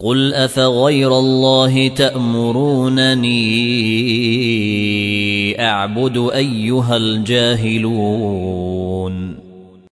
قل افغير الله تامرونني اعبد ايها الجاهلون